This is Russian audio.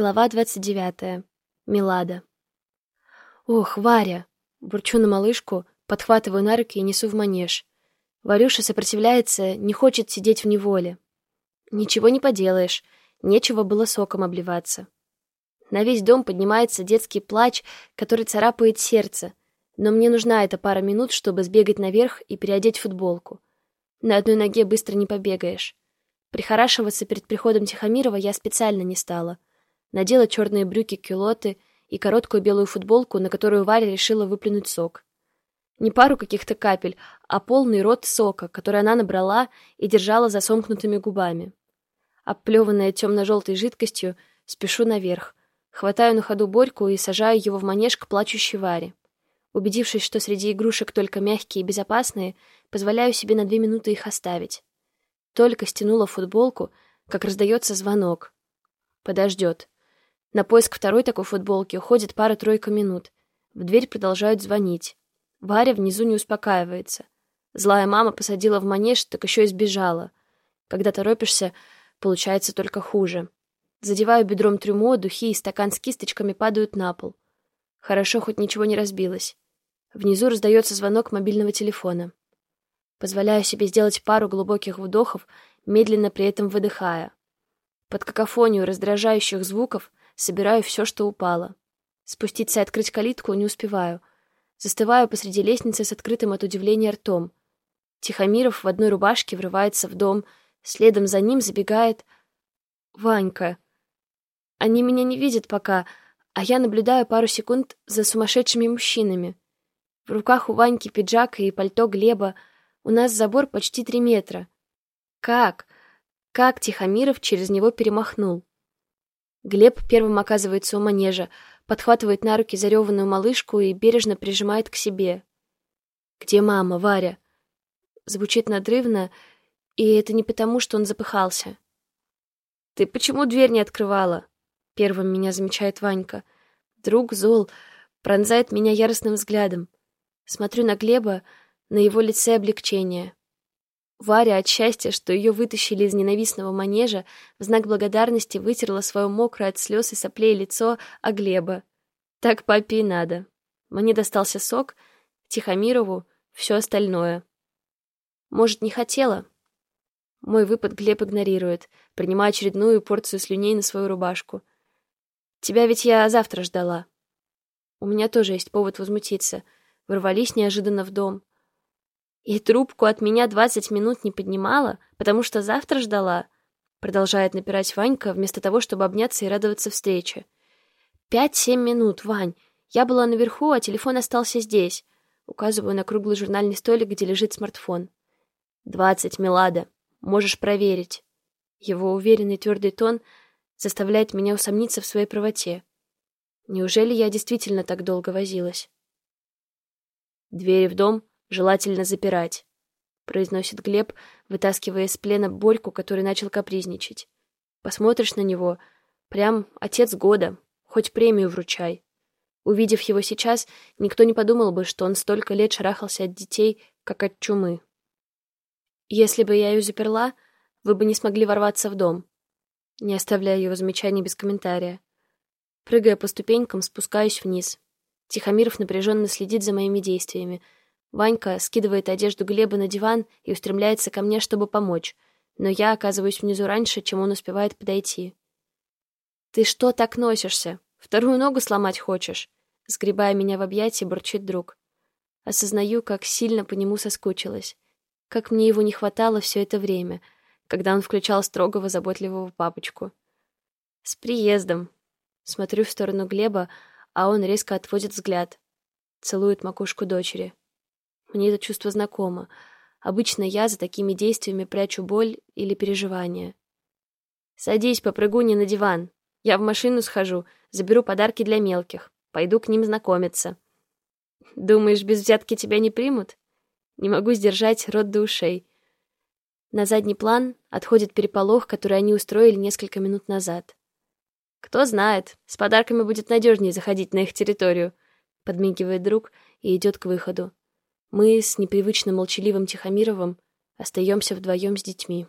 Глава 29. Милада. «Ох, Варя!» Бурчу на малышку, подхватываю на руки и несу в манеж. Варюша сопротивляется, не хочет сидеть в неволе. Ничего не поделаешь, нечего было соком обливаться. На весь дом поднимается детский плач, который царапает сердце, но мне нужна эта пара минут, чтобы сбегать наверх и переодеть футболку. На одной ноге быстро не побегаешь. Прихорашиваться перед приходом Тихомирова я специально не стала. Надела черные брюки-кюлоты и короткую белую футболку, на которую Варя решила выплюнуть сок. Не пару каких-то капель, а полный рот сока, который она набрала и держала за сомкнутыми губами. Обплеванная темно-желтой жидкостью, спешу наверх. Хватаю на ходу Борьку и сажаю его в манеж к плачущей Варе. Убедившись, что среди игрушек только мягкие и безопасные, позволяю себе на две минуты их оставить. Только стянула футболку, как раздается звонок. Подождет. На поиск второй такой футболки уходит пара-тройка минут. В дверь продолжают звонить. Варя внизу не успокаивается. Злая мама посадила в манеж, так еще и сбежала. Когда торопишься, получается только хуже. Задеваю бедром трюмо, духи и стакан с кисточками падают на пол. Хорошо, хоть ничего не разбилось. Внизу раздается звонок мобильного телефона. Позволяю себе сделать пару глубоких вдохов, медленно при этом выдыхая. Под какофонию раздражающих звуков собираю все, что упало. Спуститься и открыть калитку не успеваю. Застываю посреди лестницы с открытым от удивления ртом. Тихомиров в одной рубашке врывается в дом, следом за ним забегает... Ванька. Они меня не видят пока, а я наблюдаю пару секунд за сумасшедшими мужчинами. В руках у Ваньки пиджак и пальто Глеба. У нас забор почти три метра. Как? Как Тихомиров через него перемахнул? Глеб первым оказывается у манежа, подхватывает на руки зареванную малышку и бережно прижимает к себе. «Где мама, Варя?» Звучит надрывно, и это не потому, что он запыхался. «Ты почему дверь не открывала?» Первым меня замечает Ванька. Друг зол, пронзает меня яростным взглядом. Смотрю на Глеба, на его лице облегчение. Варя от счастья, что ее вытащили из ненавистного манежа, в знак благодарности вытерла свое мокрое от слез и соплей лицо о Глеба. Так папе и надо. Мне достался сок, Тихомирову — все остальное. Может, не хотела? Мой выпад Глеб игнорирует, принимая очередную порцию слюней на свою рубашку. Тебя ведь я завтра ждала. У меня тоже есть повод возмутиться. Ворвались неожиданно в дом. И трубку от меня двадцать минут не поднимала, потому что завтра ждала. Продолжает напирать Ванька, вместо того, чтобы обняться и радоваться встрече. Пять-семь минут, Вань. Я была наверху, а телефон остался здесь. Указываю на круглый журнальный столик, где лежит смартфон. «Двадцать, Милада. Можешь проверить». Его уверенный твердый тон заставляет меня усомниться в своей правоте. Неужели я действительно так долго возилась? Двери в дом желательно запирать, произносит Глеб, вытаскивая из плена Борьку, который начал капризничать. Посмотришь на него, прям отец года, хоть премию вручай. Увидев его сейчас, никто не подумал бы, что он столько лет шарахался от детей, как от чумы. Если бы я ее заперла, вы бы не смогли ворваться в дом не оставляя его замечаний без комментария. Прыгая по ступенькам, спускаюсь вниз. Тихомиров напряженно следит за моими действиями. Ванька скидывает одежду Глеба на диван и устремляется ко мне, чтобы помочь, но я оказываюсь внизу раньше, чем он успевает подойти. «Ты что так носишься? Вторую ногу сломать хочешь?» Сгребая меня в объятия, бурчит друг. Осознаю, как сильно по нему соскучилась. Как мне его не хватало все это время — когда он включал строгого, заботливого папочку. «С приездом!» Смотрю в сторону Глеба, а он резко отводит взгляд. Целует макушку дочери. Мне это чувство знакомо. Обычно я за такими действиями прячу боль или переживания. «Садись, попрыгуни на диван. Я в машину схожу, заберу подарки для мелких. Пойду к ним знакомиться». «Думаешь, без взятки тебя не примут?» Не могу сдержать рот до ушей. На задний план отходит переполох, который они устроили несколько минут назад. «Кто знает, с подарками будет надежнее заходить на их территорию», — подмигивает друг и идет к выходу. Мы с непривычно молчаливым Тихомировым остаемся вдвоем с детьми.